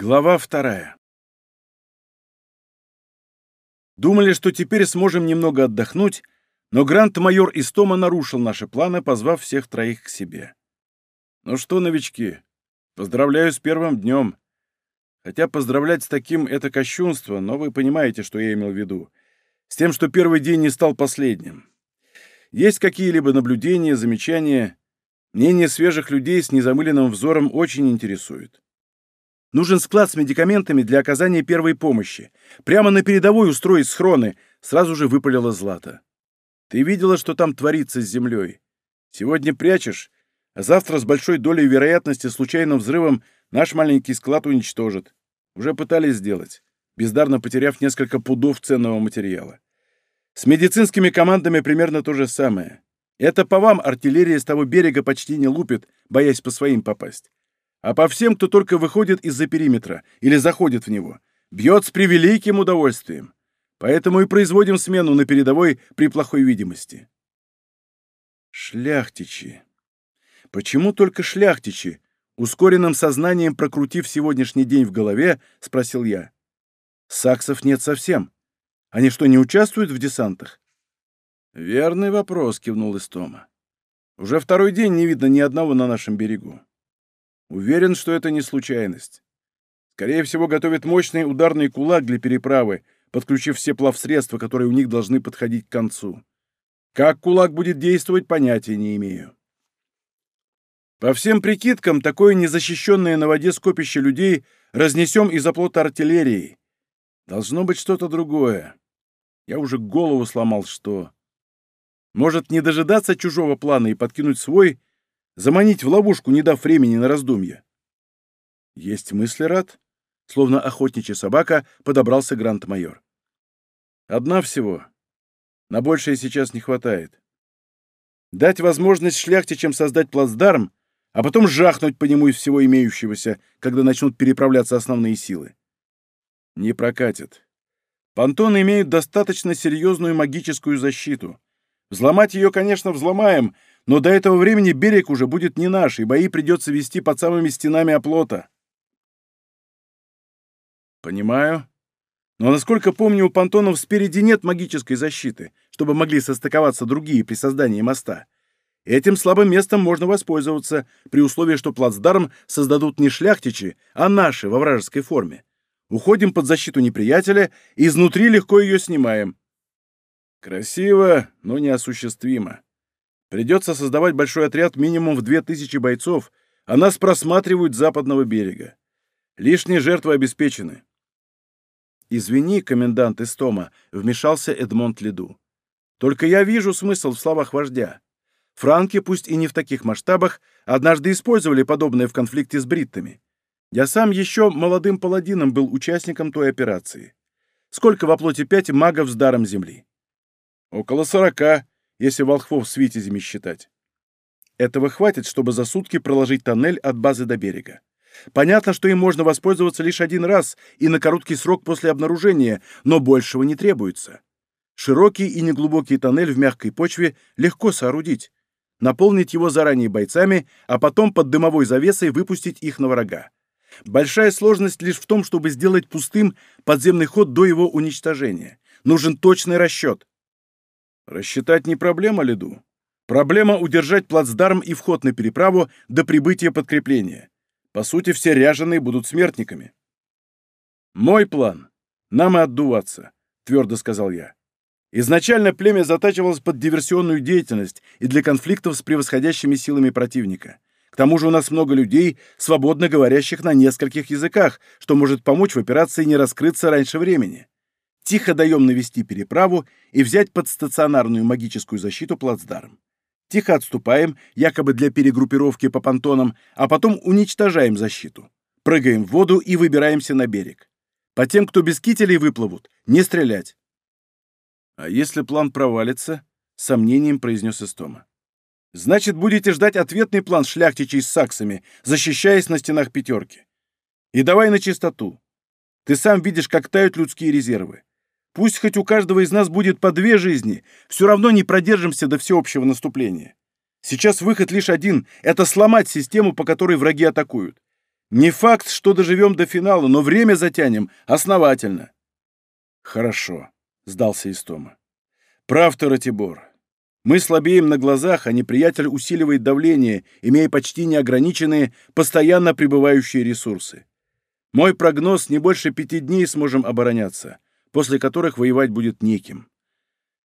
Глава вторая. Думали, что теперь сможем немного отдохнуть, но грант-майор Истома нарушил наши планы, позвав всех троих к себе. Ну что, новички, поздравляю с первым днем. Хотя поздравлять с таким — это кощунство, но вы понимаете, что я имел в виду. С тем, что первый день не стал последним. Есть какие-либо наблюдения, замечания? Мнение свежих людей с незамыленным взором очень интересует. Нужен склад с медикаментами для оказания первой помощи. Прямо на передовой устроить схроны, сразу же выпалила Злата. Ты видела, что там творится с землей? Сегодня прячешь, а завтра с большой долей вероятности случайным взрывом наш маленький склад уничтожит. Уже пытались сделать, бездарно потеряв несколько пудов ценного материала. С медицинскими командами примерно то же самое. Это по вам артиллерия с того берега почти не лупит, боясь по своим попасть а по всем, кто только выходит из-за периметра или заходит в него. Бьет с превеликим удовольствием. Поэтому и производим смену на передовой при плохой видимости. Шляхтичи. Почему только шляхтичи? Ускоренным сознанием прокрутив сегодняшний день в голове, спросил я. Саксов нет совсем. Они что, не участвуют в десантах? Верный вопрос, кивнул Истома. Уже второй день не видно ни одного на нашем берегу. Уверен, что это не случайность. Скорее всего, готовят мощный ударный кулак для переправы, подключив все плавсредства, которые у них должны подходить к концу. Как кулак будет действовать, понятия не имею. По всем прикидкам, такое незащищенное на воде скопище людей разнесем из оплота артиллерии. Должно быть что-то другое. Я уже голову сломал, что... Может, не дожидаться чужого плана и подкинуть свой, Заманить в ловушку, не дав времени на раздумья. Есть мысли, Рад? Словно охотничья собака подобрался грант-майор. Одна всего. На большее сейчас не хватает. Дать возможность шляхтичам создать плацдарм, а потом жахнуть по нему из всего имеющегося, когда начнут переправляться основные силы. Не прокатит. Понтоны имеют достаточно серьезную магическую защиту. Взломать ее, конечно, взломаем, но до этого времени берег уже будет не наш, и бои придется вести под самыми стенами оплота. Понимаю. Но, насколько помню, у понтонов спереди нет магической защиты, чтобы могли состыковаться другие при создании моста. Этим слабым местом можно воспользоваться, при условии, что плацдарм создадут не шляхтичи, а наши во вражеской форме. Уходим под защиту неприятеля и изнутри легко ее снимаем. Красиво, но неосуществимо. Придется создавать большой отряд минимум в две тысячи бойцов, а нас просматривают с западного берега. Лишние жертвы обеспечены. «Извини, комендант Истома», — вмешался Эдмонд Лиду. «Только я вижу смысл в словах вождя. Франки, пусть и не в таких масштабах, однажды использовали подобное в конфликте с бриттами. Я сам еще молодым паладином был участником той операции. Сколько во плоти пять магов с даром земли?» «Около сорока», если волхвов с витязями считать. Этого хватит, чтобы за сутки проложить тоннель от базы до берега. Понятно, что им можно воспользоваться лишь один раз и на короткий срок после обнаружения, но большего не требуется. Широкий и неглубокий тоннель в мягкой почве легко соорудить, наполнить его заранее бойцами, а потом под дымовой завесой выпустить их на врага. Большая сложность лишь в том, чтобы сделать пустым подземный ход до его уничтожения. Нужен точный расчет. Рассчитать не проблема, Лиду. Проблема удержать плацдарм и вход на переправу до прибытия подкрепления. По сути, все ряженые будут смертниками. Мой план — нам и отдуваться, твердо сказал я. Изначально племя затачивалось под диверсионную деятельность и для конфликтов с превосходящими силами противника. К тому же у нас много людей, свободно говорящих на нескольких языках, что может помочь в операции не раскрыться раньше времени тихо даем навести переправу и взять под стационарную магическую защиту плацдарм. Тихо отступаем, якобы для перегруппировки по понтонам, а потом уничтожаем защиту. Прыгаем в воду и выбираемся на берег. По тем, кто без кителей выплывут, не стрелять. А если план провалится, сомнением произнес Истома. Значит, будете ждать ответный план шляхтичей с саксами, защищаясь на стенах пятерки. И давай на чистоту. Ты сам видишь, как тают людские резервы. Пусть хоть у каждого из нас будет по две жизни, все равно не продержимся до всеобщего наступления. Сейчас выход лишь один — это сломать систему, по которой враги атакуют. Не факт, что доживем до финала, но время затянем основательно. Хорошо, сдался Истома. Прав ты, Ратибор. Мы слабеем на глазах, а неприятель усиливает давление, имея почти неограниченные, постоянно пребывающие ресурсы. Мой прогноз — не больше пяти дней сможем обороняться, после которых воевать будет неким.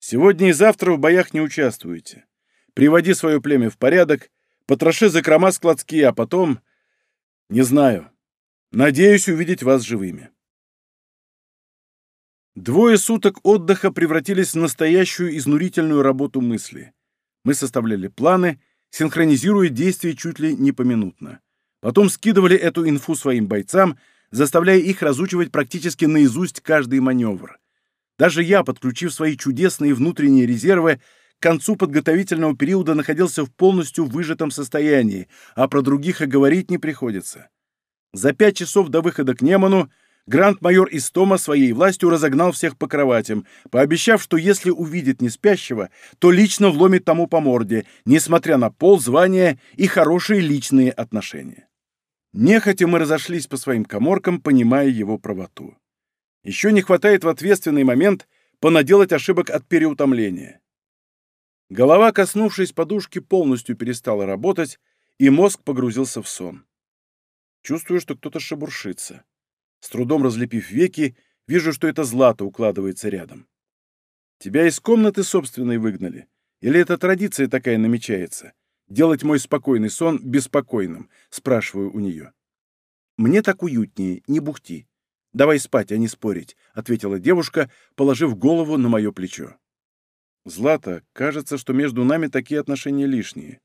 Сегодня и завтра в боях не участвуете. Приводи свое племя в порядок, потроши закрома складские, а потом... Не знаю. Надеюсь увидеть вас живыми. Двое суток отдыха превратились в настоящую изнурительную работу мысли. Мы составляли планы, синхронизируя действия чуть ли не поминутно. Потом скидывали эту инфу своим бойцам, заставляя их разучивать практически наизусть каждый маневр. Даже я, подключив свои чудесные внутренние резервы, к концу подготовительного периода находился в полностью выжатом состоянии, а про других и говорить не приходится. За пять часов до выхода к Неману Гранд-майор Истома своей властью разогнал всех по кроватям, пообещав, что если увидит неспящего, то лично вломит тому по морде, несмотря на пол, звание и хорошие личные отношения. Нехотя мы разошлись по своим коморкам, понимая его правоту. Еще не хватает в ответственный момент понаделать ошибок от переутомления. Голова, коснувшись подушки, полностью перестала работать, и мозг погрузился в сон. Чувствую, что кто-то шебуршится. С трудом разлепив веки, вижу, что это Злата укладывается рядом. Тебя из комнаты собственной выгнали? Или это традиция такая намечается? Делать мой спокойный сон беспокойным? Спрашиваю у нее. Мне так уютнее, не бухти. Давай спать, а не спорить, ответила девушка, положив голову на мое плечо. Злата, кажется, что между нами такие отношения лишние.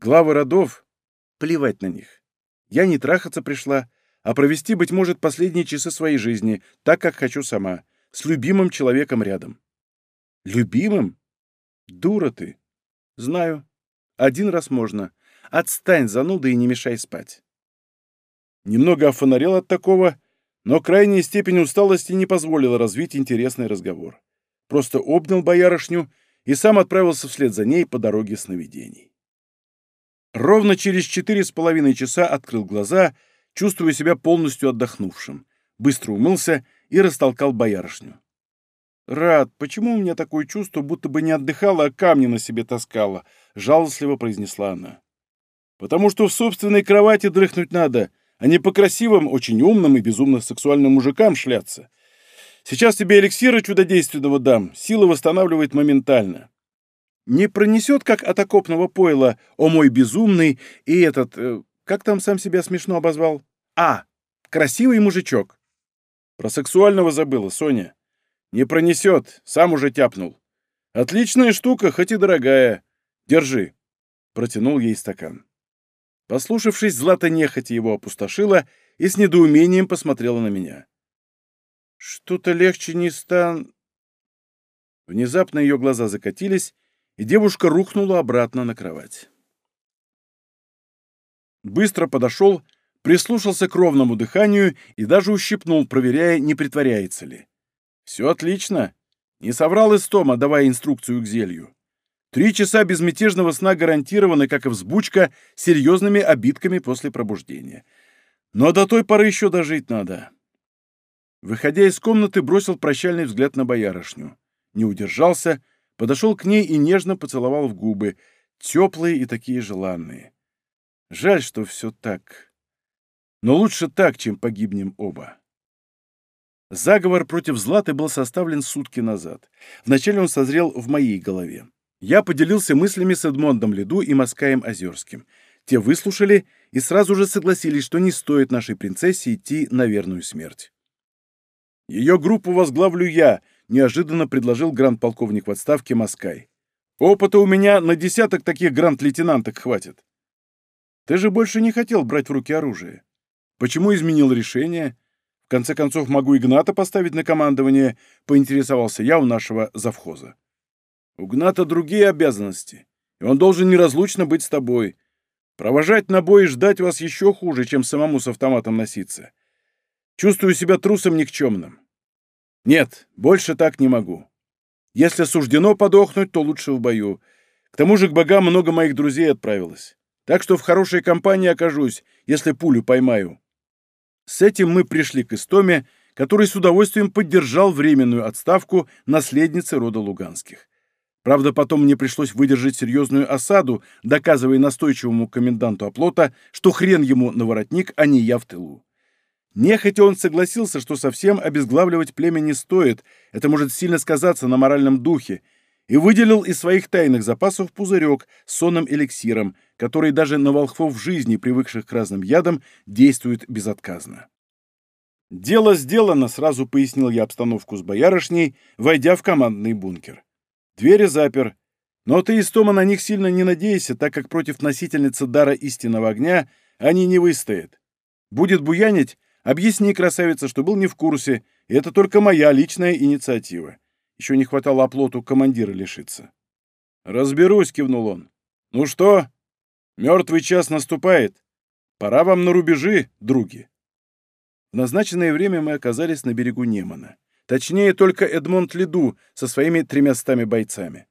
Главы родов, плевать на них. Я не трахаться пришла, а провести, быть может, последние часы своей жизни, так, как хочу сама, с любимым человеком рядом. Любимым? Дура ты. Знаю. Один раз можно. Отстань, зануда, и не мешай спать. Немного офонарел от такого, но крайняя степень усталости не позволила развить интересный разговор. Просто обнял боярышню и сам отправился вслед за ней по дороге сновидений. Ровно через четыре с половиной часа открыл глаза — чувствуя себя полностью отдохнувшим. Быстро умылся и растолкал боярышню. «Рад, почему у меня такое чувство, будто бы не отдыхала, а камни на себе таскала?» — жалостливо произнесла она. «Потому что в собственной кровати дрыхнуть надо, а не по красивым, очень умным и безумно сексуальным мужикам шляться. Сейчас тебе эликсира чудодейственного дам, сила восстанавливает моментально. Не пронесет, как от окопного пойла, о мой безумный, и этот, э, как там сам себя смешно обозвал? А, красивый мужичок. Про сексуального забыла, Соня. Не пронесет, сам уже тяпнул. Отличная штука, хоть и дорогая. Держи. Протянул ей стакан. Послушавшись, Злата нехотя его опустошила и с недоумением посмотрела на меня. «Что-то легче не стан...» Внезапно ее глаза закатились, и девушка рухнула обратно на кровать. Быстро подошел, прислушался к ровному дыханию и даже ущипнул, проверяя, не притворяется ли. Все отлично. Не соврал Истома, давая инструкцию к зелью. Три часа безмятежного сна гарантированы, как и взбучка, серьезными обидками после пробуждения. Но до той поры еще дожить надо. Выходя из комнаты, бросил прощальный взгляд на боярышню. Не удержался, подошел к ней и нежно поцеловал в губы, теплые и такие желанные. Жаль, что все так. Но лучше так, чем погибнем оба. Заговор против Златы был составлен сутки назад. Вначале он созрел в моей голове. Я поделился мыслями с Эдмондом Леду и Маскаем Озерским. Те выслушали и сразу же согласились, что не стоит нашей принцессе идти на верную смерть. «Ее группу возглавлю я», — неожиданно предложил гранд-полковник в отставке Маскай. «Опыта у меня на десяток таких гранд-лейтенанток хватит». Ты же больше не хотел брать в руки оружие. Почему изменил решение? В конце концов, могу Игната поставить на командование, поинтересовался я у нашего завхоза. У Гната другие обязанности, и он должен неразлучно быть с тобой. Провожать на бой и ждать вас еще хуже, чем самому с автоматом носиться. Чувствую себя трусом никчемным. Нет, больше так не могу. Если суждено подохнуть, то лучше в бою. К тому же к богам много моих друзей отправилось. Так что в хорошей компании окажусь, если пулю поймаю. С этим мы пришли к Истоме, который с удовольствием поддержал временную отставку наследницы рода Луганских. Правда, потом мне пришлось выдержать серьезную осаду, доказывая настойчивому коменданту оплота, что хрен ему на воротник, а не я в тылу. Нехотя он согласился, что совсем обезглавливать племя не стоит, это может сильно сказаться на моральном духе, и выделил из своих тайных запасов пузырек с сонным эликсиром, который даже на волхвов в жизни, привыкших к разным ядам, действует безотказно. «Дело сделано», — сразу пояснил я обстановку с боярышней, войдя в командный бункер. Двери запер, но ты, Истома, на них сильно не надейся, так как против носительницы дара истинного огня они не выстоят. Будет буянить, объясни, красавица, что был не в курсе, и это только моя личная инициатива. Еще не хватало оплоту командира лишиться. «Разберусь», — кивнул он. «Ну что? Мертвый час наступает. Пора вам на рубежи, други». В назначенное время мы оказались на берегу Немана. Точнее, только Эдмонд Лиду со своими тремястами бойцами.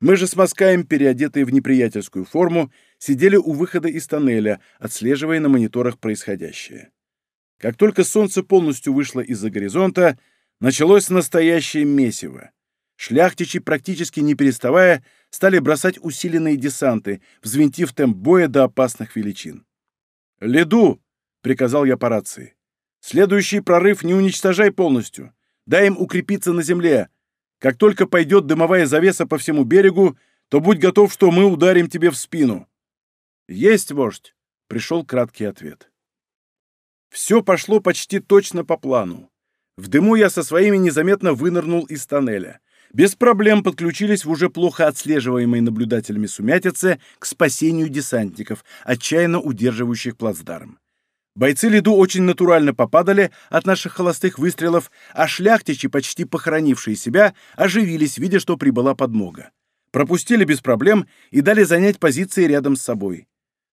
Мы же с Маскаем, переодетые в неприятельскую форму, сидели у выхода из тоннеля, отслеживая на мониторах происходящее. Как только солнце полностью вышло из-за горизонта, началось настоящее месиво. Шляхтичи, практически не переставая, стали бросать усиленные десанты, взвинтив темп боя до опасных величин. «Леду!» — приказал я по рации. Следующий прорыв не уничтожай полностью. Дай им укрепиться на земле. Как только пойдет дымовая завеса по всему берегу, то будь готов, что мы ударим тебе в спину. Есть, вождь, пришел краткий ответ. Все пошло почти точно по плану. В дыму я со своими незаметно вынырнул из тоннеля. Без проблем подключились в уже плохо отслеживаемой наблюдателями сумятице к спасению десантников, отчаянно удерживающих плацдарм. Бойцы Лиду очень натурально попадали от наших холостых выстрелов, а шляхтичи, почти похоронившие себя, оживились, видя, что прибыла подмога. Пропустили без проблем и дали занять позиции рядом с собой.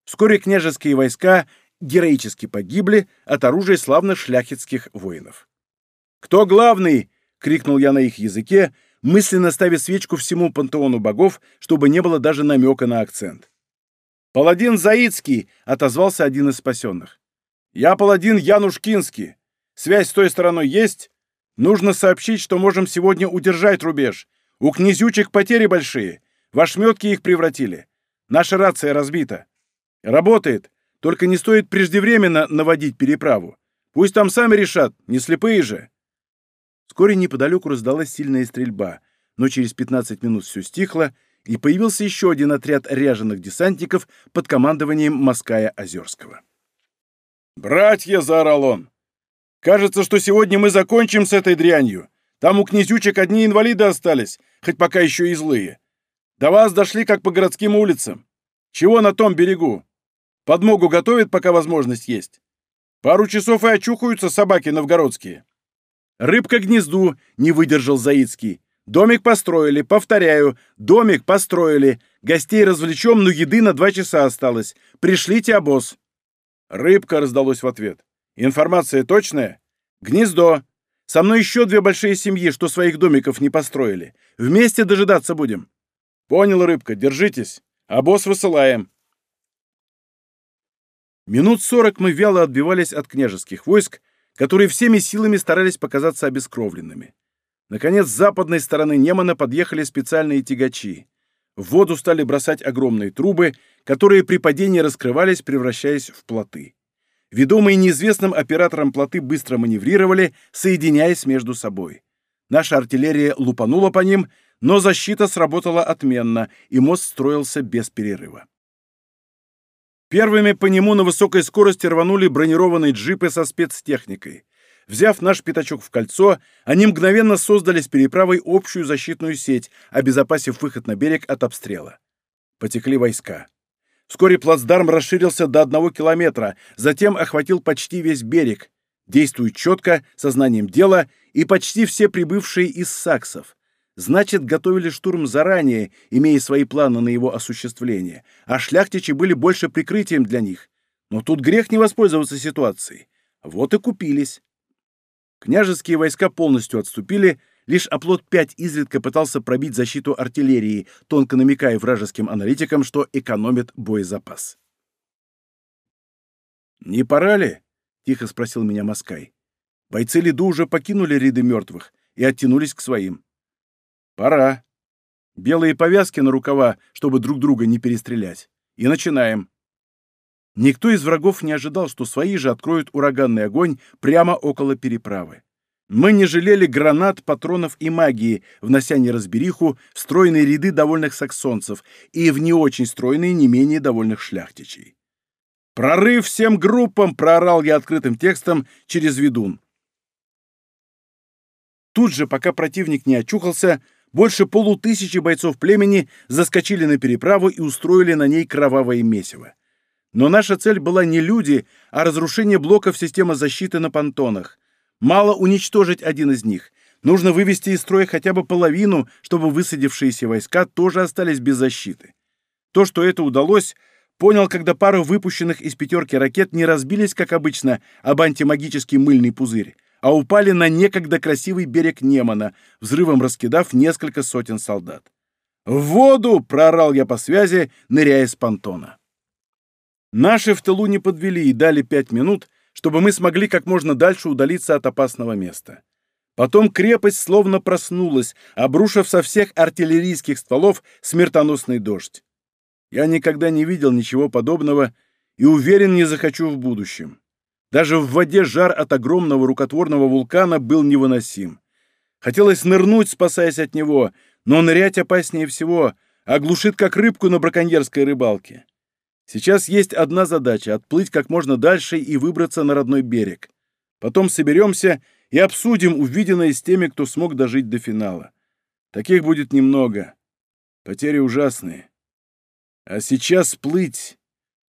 Вскоре княжеские войска героически погибли от оружия славных шляхетских воинов. «Кто главный?» — крикнул я на их языке, мысленно ставя свечку всему пантеону богов, чтобы не было даже намека на акцент. «Паладин Заицкий!» — отозвался один из спасенных. «Я паладин Януш Кинский. Связь с той стороной есть? Нужно сообщить, что можем сегодня удержать рубеж. У князючек потери большие. В ошметки их превратили. Наша рация разбита. Работает, только не стоит преждевременно наводить переправу. Пусть там сами решат, не слепые же». Вскоре неподалеку раздалась сильная стрельба, но через 15 минут все стихло, и появился еще один отряд ряженых десантников под командованием Маская Озерского. «Братья!» — заорал он. «Кажется, что сегодня мы закончим с этой дрянью. Там у князючек одни инвалиды остались, хоть пока еще и злые. До вас дошли как по городским улицам. Чего на том берегу? Подмогу готовят, пока возможность есть. Пару часов и очухаются собаки новгородские». «Рыбка гнезду», — не выдержал Заицкий. «Домик построили, повторяю, домик построили. Гостей развлечем, но еды на два часа осталось. Пришлите обоз». Рыбка раздалось в ответ. Информация точная? Гнездо. Со мной еще две большие семьи, что своих домиков не построили. Вместе дожидаться будем. Понял, рыбка, держитесь. Босс высылаем. Минут сорок мы вяло отбивались от княжеских войск, которые всеми силами старались показаться обескровленными. Наконец, с западной стороны Немана подъехали специальные тягачи. В воду стали бросать огромные трубы, которые при падении раскрывались, превращаясь в плоты. Ведомые неизвестным оператором плоты быстро маневрировали, соединяясь между собой. Наша артиллерия лупанула по ним, но защита сработала отменно, и мост строился без перерыва. Первыми по нему на высокой скорости рванули бронированные джипы со спецтехникой. Взяв наш пятачок в кольцо, они мгновенно создали с переправой общую защитную сеть, обезопасив выход на берег от обстрела. Потекли войска. Вскоре плацдарм расширился до одного километра, затем охватил почти весь берег. Действует четко, сознанием дела, и почти все прибывшие из саксов. Значит, готовили штурм заранее, имея свои планы на его осуществление, а шляхтичи были больше прикрытием для них. Но тут грех не воспользоваться ситуацией. Вот и купились. Княжеские войска полностью отступили, лишь оплот 5 изредка пытался пробить защиту артиллерии, тонко намекая вражеским аналитикам, что экономит боезапас. «Не пора ли?» — тихо спросил меня Маскай. Бойцы Лиду уже покинули ряды мертвых и оттянулись к своим. «Пора. Белые повязки на рукава, чтобы друг друга не перестрелять. И начинаем». Никто из врагов не ожидал, что свои же откроют ураганный огонь прямо около переправы. Мы не жалели гранат, патронов и магии, внося неразбериху в стройные ряды довольных саксонцев и в не очень стройные не менее довольных шляхтичей. «Прорыв всем группам!» — проорал я открытым текстом через ведун. Тут же, пока противник не очухался, больше полутысячи бойцов племени заскочили на переправу и устроили на ней кровавое месиво. Но наша цель была не люди, а разрушение блоков системы защиты на понтонах. Мало уничтожить один из них. Нужно вывести из строя хотя бы половину, чтобы высадившиеся войска тоже остались без защиты. То, что это удалось, понял, когда пару выпущенных из пятерки ракет не разбились, как обычно, об антимагический мыльный пузырь, а упали на некогда красивый берег Немана, взрывом раскидав несколько сотен солдат. «В воду!» — проорал я по связи, ныряя с понтона. Наши в тылу не подвели и дали пять минут, чтобы мы смогли как можно дальше удалиться от опасного места. Потом крепость словно проснулась, обрушив со всех артиллерийских стволов смертоносный дождь. Я никогда не видел ничего подобного и уверен, не захочу в будущем. Даже в воде жар от огромного рукотворного вулкана был невыносим. Хотелось нырнуть, спасаясь от него, но нырять опаснее всего, оглушит как рыбку на браконьерской рыбалке. Сейчас есть одна задача — отплыть как можно дальше и выбраться на родной берег. Потом соберемся и обсудим увиденное с теми, кто смог дожить до финала. Таких будет немного. Потери ужасные. А сейчас плыть.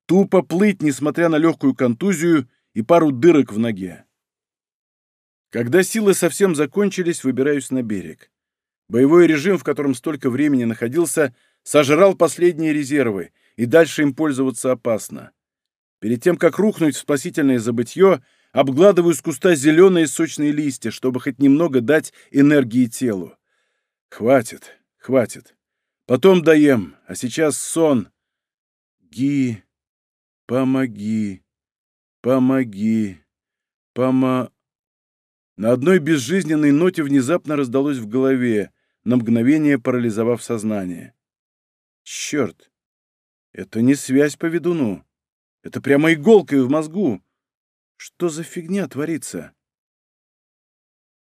Тупо плыть, несмотря на легкую контузию и пару дырок в ноге. Когда силы совсем закончились, выбираюсь на берег. Боевой режим, в котором столько времени находился, сожрал последние резервы — и дальше им пользоваться опасно. Перед тем, как рухнуть в спасительное забытье, обгладываю с куста зеленые сочные листья, чтобы хоть немного дать энергии телу. Хватит, хватит. Потом доем, а сейчас сон. Ги, помоги, помоги, пома... На одной безжизненной ноте внезапно раздалось в голове, на мгновение парализовав сознание. Черт! Это не связь по ведуну. Это прямо иголкой в мозгу. Что за фигня творится?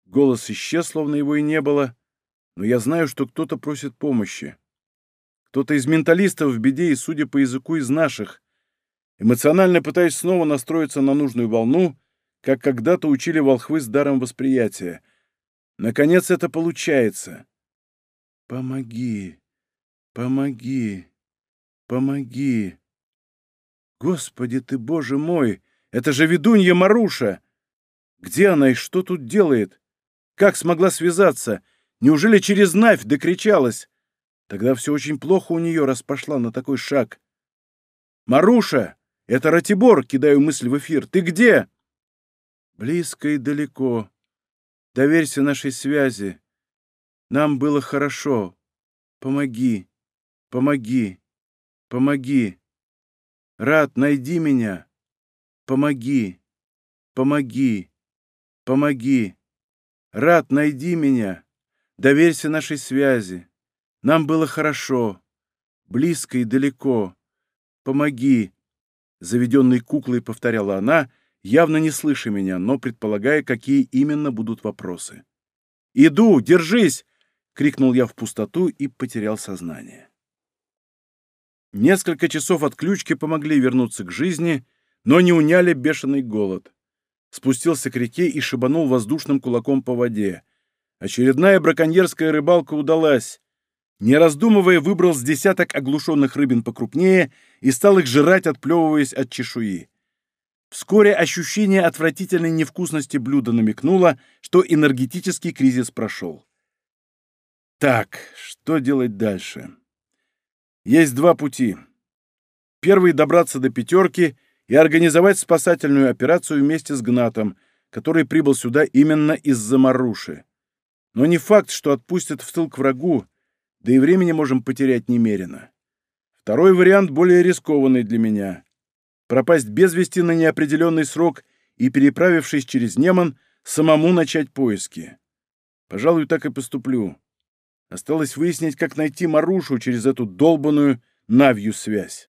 Голос исчез, словно его и не было, но я знаю, что кто-то просит помощи. Кто-то из менталистов в беде и, судя по языку, из наших. Эмоционально пытаюсь снова настроиться на нужную волну, как когда-то учили волхвы с даром восприятия. Наконец это получается. Помоги, помоги. Помоги. Господи ты, Боже мой! Это же ведунья Маруша! Где она и что тут делает? Как смогла связаться? Неужели через Навь докричалась? Тогда все очень плохо у нее, раз пошла на такой шаг. «Маруша! Это Ратибор!» — кидаю мысль в эфир. «Ты где?» «Близко и далеко. Доверься нашей связи. Нам было хорошо. Помоги, помоги. Помоги! Рад, найди меня! Помоги! Помоги! Помоги! Рад, найди меня! Доверься нашей связи! Нам было хорошо, близко и далеко. Помоги!» Заведенной куклой повторяла она, явно не слыша меня, но предполагая, какие именно будут вопросы. «Иду! Держись!» — крикнул я в пустоту и потерял сознание. Несколько часов отключки помогли вернуться к жизни, но не уняли бешеный голод. Спустился к реке и шибанул воздушным кулаком по воде. Очередная браконьерская рыбалка удалась. Не раздумывая, выбрал с десяток оглушенных рыбин покрупнее и стал их жрать, отплевываясь от чешуи. Вскоре ощущение отвратительной невкусности блюда намекнуло, что энергетический кризис прошел. Так, что делать дальше? Есть два пути. Первый — добраться до пятерки и организовать спасательную операцию вместе с Гнатом, который прибыл сюда именно из-за Маруши. Но не факт, что отпустят в тыл к врагу, да и времени можем потерять немерено. Второй вариант более рискованный для меня. Пропасть без вести на неопределенный срок и, переправившись через Неман, самому начать поиски. Пожалуй, так и поступлю. Осталось выяснить, как найти Марушу через эту долбанную Навью связь.